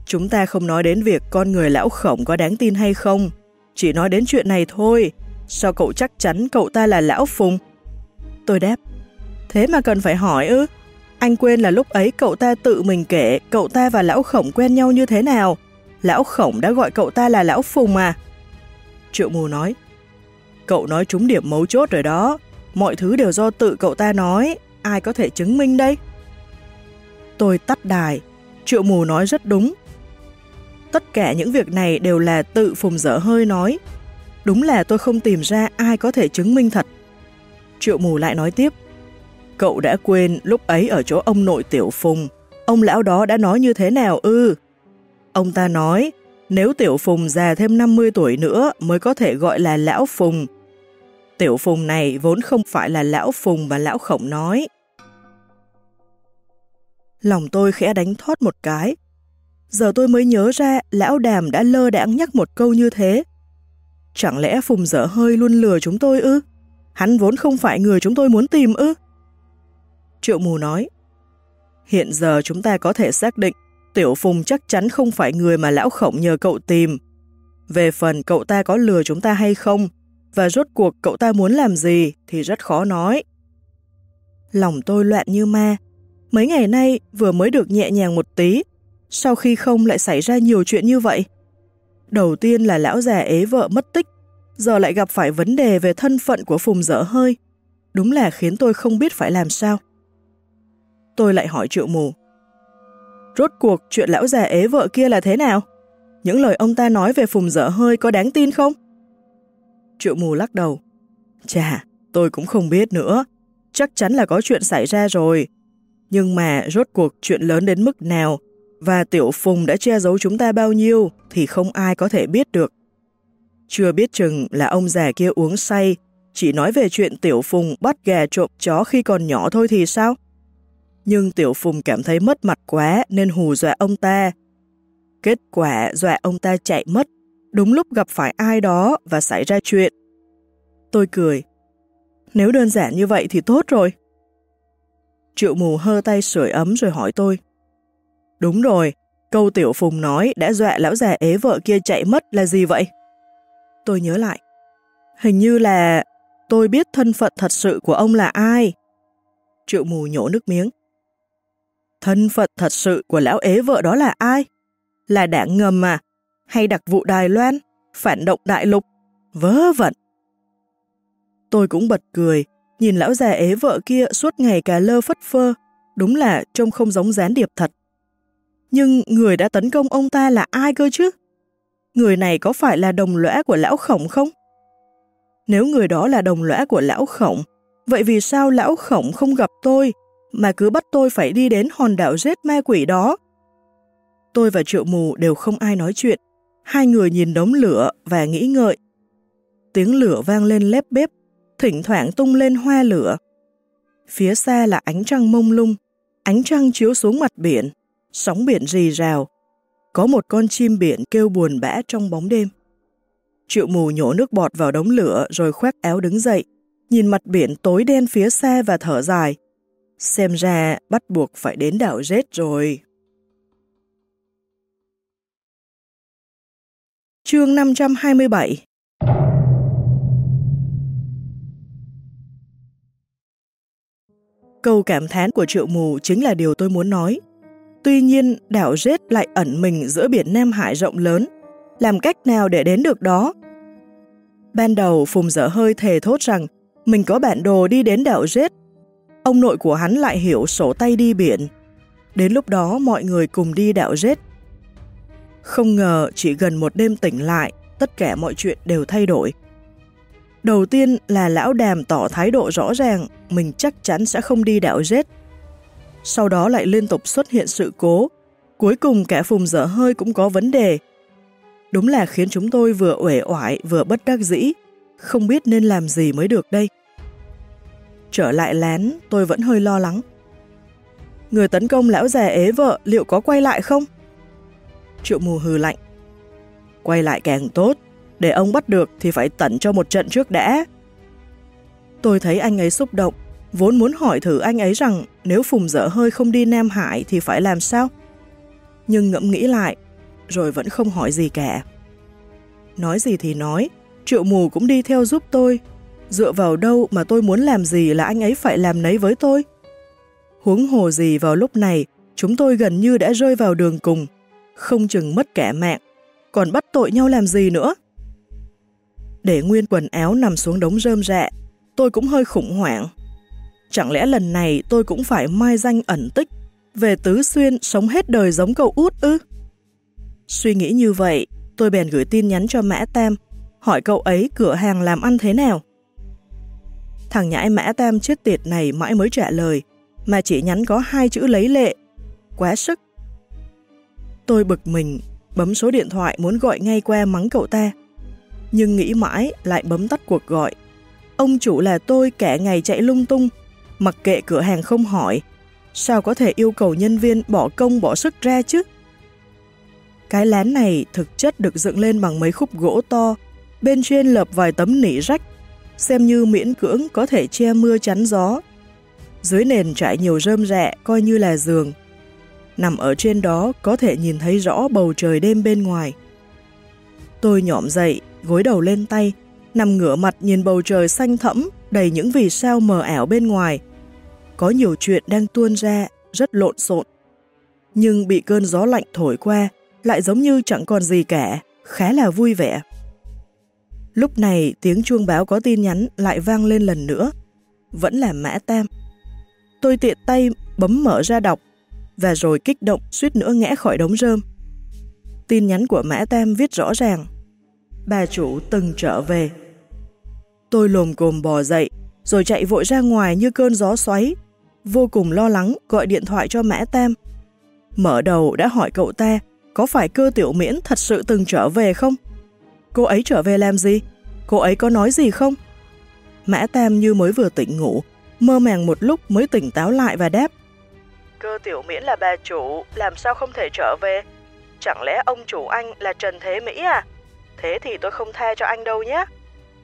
Chúng ta không nói đến việc con người lão khổng có đáng tin hay không, chỉ nói đến chuyện này thôi. Sao cậu chắc chắn cậu ta là lão phùng? Tôi đáp, Thế mà cần phải hỏi ư? Anh quên là lúc ấy cậu ta tự mình kể cậu ta và lão khổng quen nhau như thế nào. Lão khổng đã gọi cậu ta là lão phùng mà. Triệu mù nói, cậu nói trúng điểm mấu chốt rồi đó. Mọi thứ đều do tự cậu ta nói, ai có thể chứng minh đây? Tôi tắt đài, triệu mù nói rất đúng. Tất cả những việc này đều là tự phùng dở hơi nói. Đúng là tôi không tìm ra ai có thể chứng minh thật. Triệu mù lại nói tiếp. Cậu đã quên lúc ấy ở chỗ ông nội Tiểu Phùng, ông lão đó đã nói như thế nào ư? Ông ta nói, nếu Tiểu Phùng già thêm 50 tuổi nữa mới có thể gọi là Lão Phùng. Tiểu Phùng này vốn không phải là Lão Phùng mà Lão Khổng nói. Lòng tôi khẽ đánh thoát một cái. Giờ tôi mới nhớ ra Lão Đàm đã lơ đãng nhắc một câu như thế. Chẳng lẽ Phùng dở hơi luôn lừa chúng tôi ư? Hắn vốn không phải người chúng tôi muốn tìm ư? Triệu mù nói, hiện giờ chúng ta có thể xác định Tiểu Phùng chắc chắn không phải người mà lão khổng nhờ cậu tìm. Về phần cậu ta có lừa chúng ta hay không, và rốt cuộc cậu ta muốn làm gì thì rất khó nói. Lòng tôi loạn như ma. Mấy ngày nay vừa mới được nhẹ nhàng một tí, sau khi không lại xảy ra nhiều chuyện như vậy. Đầu tiên là lão già ế vợ mất tích, giờ lại gặp phải vấn đề về thân phận của Phùng dở hơi. Đúng là khiến tôi không biết phải làm sao. Tôi lại hỏi triệu mù. Rốt cuộc chuyện lão già ế vợ kia là thế nào? Những lời ông ta nói về Phùng dở hơi có đáng tin không? Triệu mù lắc đầu. Chà, tôi cũng không biết nữa. Chắc chắn là có chuyện xảy ra rồi. Nhưng mà rốt cuộc chuyện lớn đến mức nào và Tiểu Phùng đã che giấu chúng ta bao nhiêu thì không ai có thể biết được. Chưa biết chừng là ông già kia uống say, chỉ nói về chuyện Tiểu Phùng bắt gà trộm chó khi còn nhỏ thôi thì sao? Nhưng Tiểu Phùng cảm thấy mất mặt quá nên hù dọa ông ta. Kết quả dọa ông ta chạy mất, đúng lúc gặp phải ai đó và xảy ra chuyện. Tôi cười. Nếu đơn giản như vậy thì tốt rồi. Triệu mù hơ tay sưởi ấm rồi hỏi tôi. Đúng rồi, câu Tiểu Phùng nói đã dọa lão già ế vợ kia chạy mất là gì vậy? Tôi nhớ lại. Hình như là tôi biết thân phận thật sự của ông là ai. Triệu mù nhổ nước miếng. Thân phận thật sự của lão ế vợ đó là ai? Là đảng ngầm à? Hay đặc vụ Đài Loan? Phản động đại lục? Vớ vẩn! Tôi cũng bật cười, nhìn lão già ế vợ kia suốt ngày cà lơ phất phơ, đúng là trông không giống gián điệp thật. Nhưng người đã tấn công ông ta là ai cơ chứ? Người này có phải là đồng lõa của lão khổng không? Nếu người đó là đồng lõa của lão khổng, vậy vì sao lão khổng không gặp tôi, mà cứ bắt tôi phải đi đến hòn đảo rết ma quỷ đó? Tôi và triệu mù đều không ai nói chuyện, hai người nhìn đống lửa và nghĩ ngợi. Tiếng lửa vang lên lép bếp, thỉnh thoảng tung lên hoa lửa. Phía xa là ánh trăng mông lung, ánh trăng chiếu xuống mặt biển, sóng biển rì rào. Có một con chim biển kêu buồn bã trong bóng đêm. Triệu mù nhổ nước bọt vào đống lửa rồi khoác áo đứng dậy, nhìn mặt biển tối đen phía xa và thở dài. Xem ra bắt buộc phải đến đảo rết rồi. Chương 527 Câu cảm thán của triệu mù chính là điều tôi muốn nói. Tuy nhiên, đảo Rết lại ẩn mình giữa biển Nam Hải rộng lớn. Làm cách nào để đến được đó? Ban đầu Phùng dở hơi thề thốt rằng mình có bản đồ đi đến đảo Rết. Ông nội của hắn lại hiểu sổ tay đi biển. Đến lúc đó mọi người cùng đi đạo Rết. Không ngờ chỉ gần một đêm tỉnh lại, tất cả mọi chuyện đều thay đổi. Đầu tiên là lão đàm tỏ thái độ rõ ràng mình chắc chắn sẽ không đi đạo Rết sau đó lại liên tục xuất hiện sự cố. Cuối cùng cả phùng dở hơi cũng có vấn đề. Đúng là khiến chúng tôi vừa uể oải vừa bất đắc dĩ, không biết nên làm gì mới được đây. Trở lại lén tôi vẫn hơi lo lắng. Người tấn công lão già ế vợ liệu có quay lại không? Triệu mù hừ lạnh. Quay lại càng tốt, để ông bắt được thì phải tẩn cho một trận trước đã. Tôi thấy anh ấy xúc động, vốn muốn hỏi thử anh ấy rằng nếu Phùng dở hơi không đi Nam Hải thì phải làm sao? Nhưng ngẫm nghĩ lại, rồi vẫn không hỏi gì cả. Nói gì thì nói, triệu mù cũng đi theo giúp tôi. Dựa vào đâu mà tôi muốn làm gì là anh ấy phải làm nấy với tôi? Huống hồ gì vào lúc này, chúng tôi gần như đã rơi vào đường cùng, không chừng mất cả mạng, còn bắt tội nhau làm gì nữa? Để nguyên quần áo nằm xuống đống rơm rạ, tôi cũng hơi khủng hoảng Chẳng lẽ lần này tôi cũng phải mai danh ẩn tích, về Tứ Xuyên sống hết đời giống cậu út ư? Suy nghĩ như vậy, tôi bèn gửi tin nhắn cho Mã Tam, hỏi cậu ấy cửa hàng làm ăn thế nào. Thằng nhãi Mã Tam chết tiệt này mãi mới trả lời, mà chỉ nhắn có hai chữ lấy lệ. Quá sức. Tôi bực mình, bấm số điện thoại muốn gọi ngay qua mắng cậu ta. Nhưng nghĩ mãi lại bấm tắt cuộc gọi. Ông chủ là tôi cả ngày chạy lung tung, mặc kệ cửa hàng không hỏi, sao có thể yêu cầu nhân viên bỏ công bỏ sức ra chứ? Cái lán này thực chất được dựng lên bằng mấy khúc gỗ to, bên trên lợp vài tấm nỉ rách, xem như miễn cưỡng có thể che mưa chắn gió. Dưới nền trải nhiều rơm rẹ coi như là giường. Nằm ở trên đó có thể nhìn thấy rõ bầu trời đêm bên ngoài. Tôi nhõm dậy, gối đầu lên tay, nằm ngửa mặt nhìn bầu trời xanh thẫm, đầy những vì sao mờ ảo bên ngoài. Có nhiều chuyện đang tuôn ra, rất lộn xộn. Nhưng bị cơn gió lạnh thổi qua, lại giống như chẳng còn gì cả, khá là vui vẻ. Lúc này tiếng chuông báo có tin nhắn lại vang lên lần nữa. Vẫn là Mã Tam. Tôi tiện tay bấm mở ra đọc, và rồi kích động suýt nữa ngã khỏi đống rơm. Tin nhắn của Mã Tam viết rõ ràng. Bà chủ từng trở về. Tôi lồm cồm bò dậy, rồi chạy vội ra ngoài như cơn gió xoáy. Vô cùng lo lắng gọi điện thoại cho Mã Tam. Mở đầu đã hỏi cậu ta có phải cơ tiểu miễn thật sự từng trở về không? Cô ấy trở về làm gì? Cô ấy có nói gì không? Mã Tam như mới vừa tỉnh ngủ, mơ màng một lúc mới tỉnh táo lại và đáp. Cơ tiểu miễn là bà chủ, làm sao không thể trở về? Chẳng lẽ ông chủ anh là Trần Thế Mỹ à? Thế thì tôi không tha cho anh đâu nhé.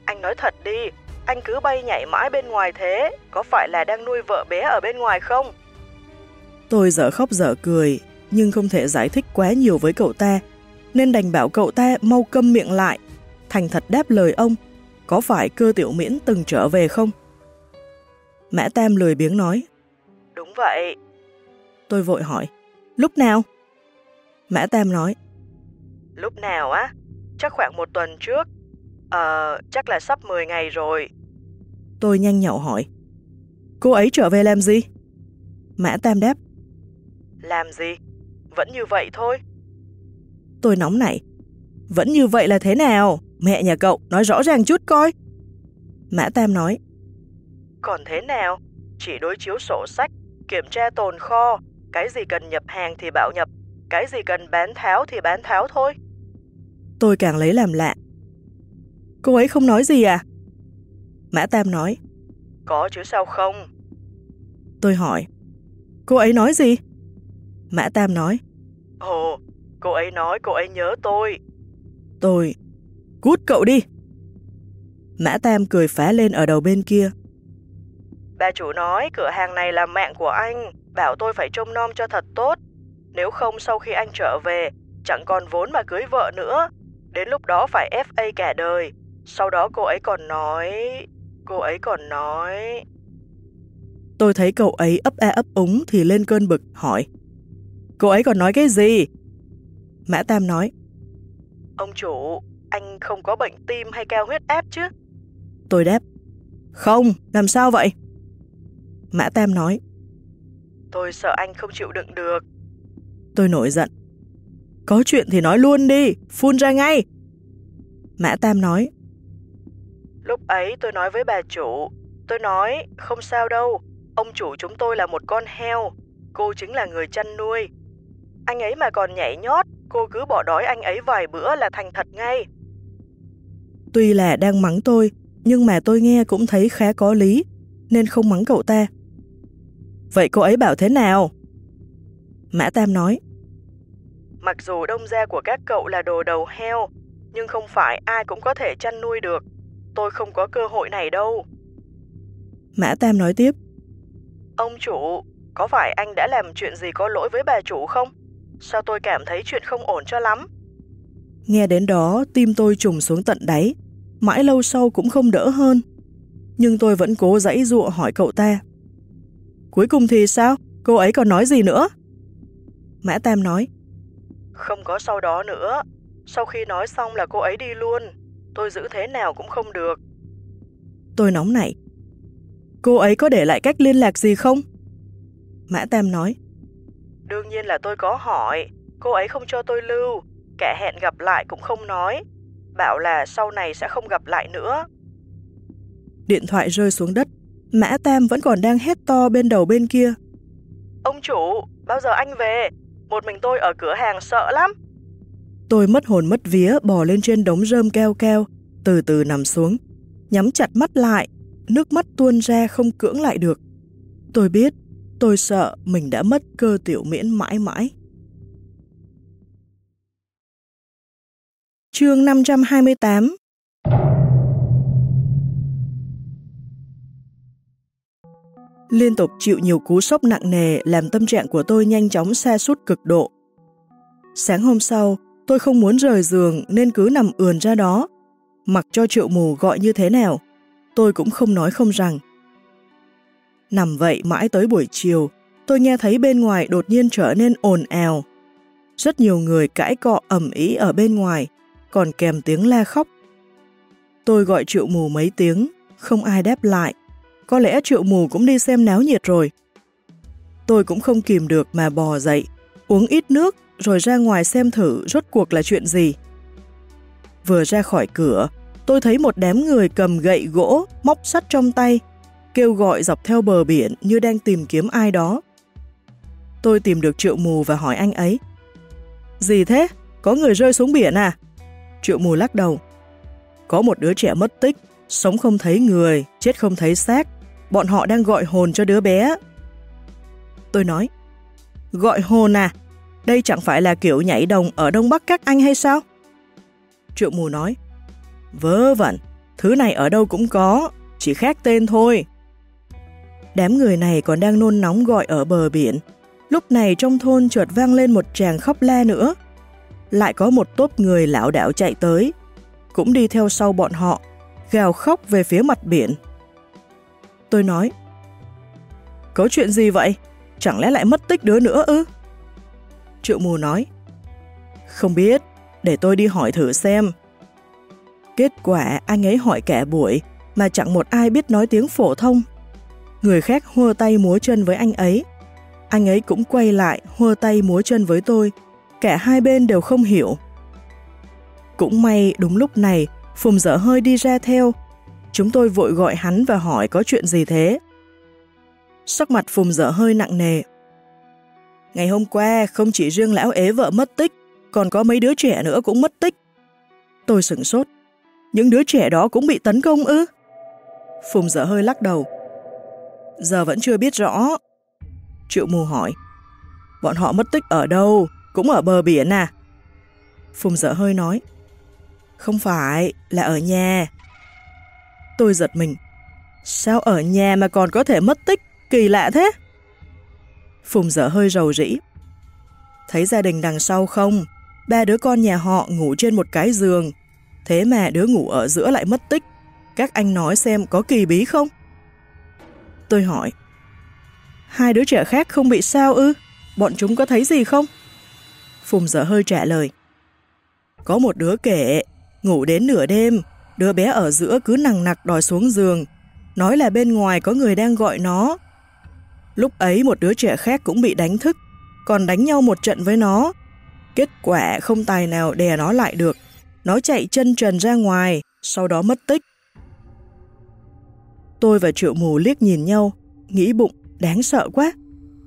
Anh nói thật đi, anh cứ bay nhảy mãi bên ngoài thế, có phải là đang nuôi vợ bé ở bên ngoài không? Tôi dở khóc dở cười, nhưng không thể giải thích quá nhiều với cậu ta, nên đành bảo cậu ta mau câm miệng lại, thành thật đáp lời ông, có phải cơ tiểu miễn từng trở về không? Mã Tam lười biếng nói, Đúng vậy. Tôi vội hỏi, lúc nào? Mã Tam nói, Lúc nào á? Chắc khoảng một tuần trước. Ờ, chắc là sắp 10 ngày rồi. Tôi nhanh nhậu hỏi, Cô ấy trở về làm gì? Mã Tam đáp, Làm gì? Vẫn như vậy thôi. Tôi nóng nảy. Vẫn như vậy là thế nào? Mẹ nhà cậu nói rõ ràng chút coi. Mã Tam nói. Còn thế nào? Chỉ đối chiếu sổ sách, kiểm tra tồn kho, cái gì cần nhập hàng thì bảo nhập, cái gì cần bán tháo thì bán tháo thôi. Tôi càng lấy làm lạ. Cô ấy không nói gì à? Mã Tam nói. Có chứ sao không? Tôi hỏi. Cô ấy nói gì? Mã Tam nói. Ồ, cô ấy nói cô ấy nhớ tôi. Tôi. Cút cậu đi. Mã Tam cười phá lên ở đầu bên kia. Bà chủ nói cửa hàng này là mạng của anh, bảo tôi phải trông nom cho thật tốt. Nếu không sau khi anh trở về, chẳng còn vốn mà cưới vợ nữa. Đến lúc đó phải FA cả đời. Sau đó cô ấy còn nói... Cô ấy còn nói... Tôi thấy cậu ấy ấp a ấp úng thì lên cơn bực, hỏi. Cô ấy còn nói cái gì? Mã Tam nói. Ông chủ, anh không có bệnh tim hay cao huyết áp chứ? Tôi đáp. Không, làm sao vậy? Mã Tam nói. Tôi sợ anh không chịu đựng được. Tôi nổi giận. Có chuyện thì nói luôn đi, phun ra ngay. Mã Tam nói. Lúc ấy tôi nói với bà chủ, tôi nói không sao đâu, ông chủ chúng tôi là một con heo, cô chính là người chăn nuôi, anh ấy mà còn nhảy nhót, cô cứ bỏ đói anh ấy vài bữa là thành thật ngay. Tuy là đang mắng tôi, nhưng mà tôi nghe cũng thấy khá có lý, nên không mắng cậu ta. Vậy cô ấy bảo thế nào? Mã Tam nói. Mặc dù đông gia của các cậu là đồ đầu heo, nhưng không phải ai cũng có thể chăn nuôi được. Tôi không có cơ hội này đâu. Mã Tam nói tiếp. Ông chủ, có phải anh đã làm chuyện gì có lỗi với bà chủ không? Sao tôi cảm thấy chuyện không ổn cho lắm? Nghe đến đó, tim tôi trùng xuống tận đáy. Mãi lâu sau cũng không đỡ hơn. Nhưng tôi vẫn cố dãy dụa hỏi cậu ta. Cuối cùng thì sao? Cô ấy còn nói gì nữa? Mã Tam nói. Không có sau đó nữa. Sau khi nói xong là cô ấy đi luôn. Tôi giữ thế nào cũng không được. Tôi nóng nảy. Cô ấy có để lại cách liên lạc gì không? Mã Tam nói. Đương nhiên là tôi có hỏi, cô ấy không cho tôi lưu, kẻ hẹn gặp lại cũng không nói, bảo là sau này sẽ không gặp lại nữa. Điện thoại rơi xuống đất, Mã Tam vẫn còn đang hét to bên đầu bên kia. Ông chủ, bao giờ anh về? Một mình tôi ở cửa hàng sợ lắm. Tôi mất hồn mất vía bò lên trên đống rơm keo keo, từ từ nằm xuống, nhắm chặt mắt lại, nước mắt tuôn ra không cưỡng lại được. Tôi biết Tôi sợ mình đã mất cơ tiểu miễn mãi mãi. Chương 528 Liên tục chịu nhiều cú sốc nặng nề làm tâm trạng của tôi nhanh chóng xa sút cực độ. Sáng hôm sau, tôi không muốn rời giường nên cứ nằm ườn ra đó. Mặc cho triệu mù gọi như thế nào, tôi cũng không nói không rằng. Nằm vậy mãi tới buổi chiều, tôi nghe thấy bên ngoài đột nhiên trở nên ồn ào. Rất nhiều người cãi cọ ẩm ý ở bên ngoài, còn kèm tiếng la khóc. Tôi gọi triệu mù mấy tiếng, không ai đáp lại. Có lẽ triệu mù cũng đi xem náo nhiệt rồi. Tôi cũng không kìm được mà bò dậy, uống ít nước rồi ra ngoài xem thử rốt cuộc là chuyện gì. Vừa ra khỏi cửa, tôi thấy một đám người cầm gậy gỗ, móc sắt trong tay, kêu gọi dọc theo bờ biển như đang tìm kiếm ai đó. Tôi tìm được triệu mù và hỏi anh ấy. Gì thế? Có người rơi xuống biển à? Triệu mù lắc đầu. Có một đứa trẻ mất tích, sống không thấy người, chết không thấy xác. Bọn họ đang gọi hồn cho đứa bé. Tôi nói, gọi hồn à? Đây chẳng phải là kiểu nhảy đồng ở Đông Bắc các anh hay sao? Triệu mù nói, vớ vẩn, thứ này ở đâu cũng có, chỉ khác tên thôi. Đám người này còn đang nôn nóng gọi ở bờ biển. Lúc này trong thôn chợt vang lên một tràng khóc la nữa. Lại có một tốp người lão đảo chạy tới, cũng đi theo sau bọn họ, gào khóc về phía mặt biển. Tôi nói, có chuyện gì vậy? Chẳng lẽ lại mất tích đứa nữa ư? Triệu mù nói, không biết, để tôi đi hỏi thử xem. Kết quả anh ấy hỏi cả buổi mà chẳng một ai biết nói tiếng phổ thông. Người khác hua tay múa chân với anh ấy. Anh ấy cũng quay lại hua tay múa chân với tôi. Cả hai bên đều không hiểu. Cũng may đúng lúc này, Phùng dở hơi đi ra theo. Chúng tôi vội gọi hắn và hỏi có chuyện gì thế. Sắc mặt Phùng dở hơi nặng nề. Ngày hôm qua, không chỉ riêng lão ế vợ mất tích, còn có mấy đứa trẻ nữa cũng mất tích. Tôi sửng sốt. Những đứa trẻ đó cũng bị tấn công ư? Phùng dở hơi lắc đầu. Giờ vẫn chưa biết rõ. Triệu mù hỏi. Bọn họ mất tích ở đâu? Cũng ở bờ biển à? Phùng dở hơi nói. Không phải, là ở nhà. Tôi giật mình. Sao ở nhà mà còn có thể mất tích? Kỳ lạ thế. Phùng dở hơi rầu rĩ. Thấy gia đình đằng sau không? Ba đứa con nhà họ ngủ trên một cái giường. Thế mà đứa ngủ ở giữa lại mất tích. Các anh nói xem có kỳ bí không? Tôi hỏi. Hai đứa trẻ khác không bị sao ư? Bọn chúng có thấy gì không? Phùng dở hơi trả lời. Có một đứa kể, ngủ đến nửa đêm, đứa bé ở giữa cứ nằng nặc đòi xuống giường, nói là bên ngoài có người đang gọi nó. Lúc ấy một đứa trẻ khác cũng bị đánh thức, còn đánh nhau một trận với nó. Kết quả không tài nào đè nó lại được. Nó chạy chân trần ra ngoài, sau đó mất tích. Tôi và triệu mù liếc nhìn nhau, nghĩ bụng đáng sợ quá.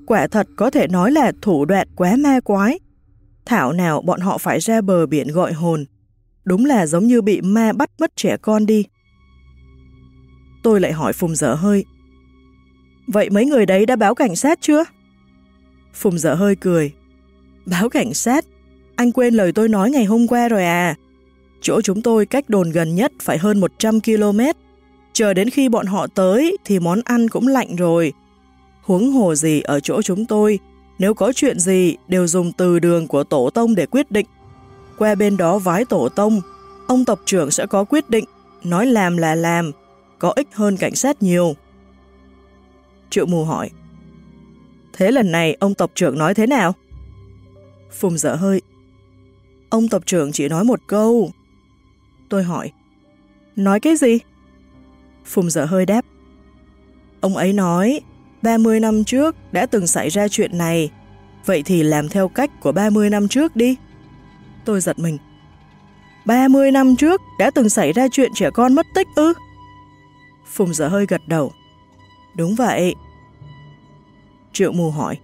Quả thật có thể nói là thủ đoạn quá ma quái. Thảo nào bọn họ phải ra bờ biển gọi hồn. Đúng là giống như bị ma bắt mất trẻ con đi. Tôi lại hỏi Phùng dở hơi. Vậy mấy người đấy đã báo cảnh sát chưa? Phùng dở hơi cười. Báo cảnh sát? Anh quên lời tôi nói ngày hôm qua rồi à? Chỗ chúng tôi cách đồn gần nhất phải hơn 100 km. Chờ đến khi bọn họ tới thì món ăn cũng lạnh rồi. Huống hồ gì ở chỗ chúng tôi, nếu có chuyện gì đều dùng từ đường của tổ tông để quyết định. Qua bên đó vái tổ tông, ông tộc trưởng sẽ có quyết định, nói làm là làm, có ích hơn cảnh sát nhiều. Triệu mù hỏi, Thế lần này ông tộc trưởng nói thế nào? Phùng dở hơi, Ông tộc trưởng chỉ nói một câu. Tôi hỏi, Nói cái gì? Phùng dở hơi đáp. Ông ấy nói, 30 năm trước đã từng xảy ra chuyện này, vậy thì làm theo cách của 30 năm trước đi. Tôi giật mình. 30 năm trước đã từng xảy ra chuyện trẻ con mất tích ư? Phùng dở hơi gật đầu. Đúng vậy. Triệu mù hỏi.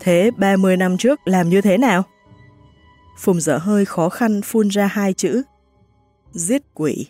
Thế 30 năm trước làm như thế nào? Phùng dở hơi khó khăn phun ra hai chữ. Giết quỷ.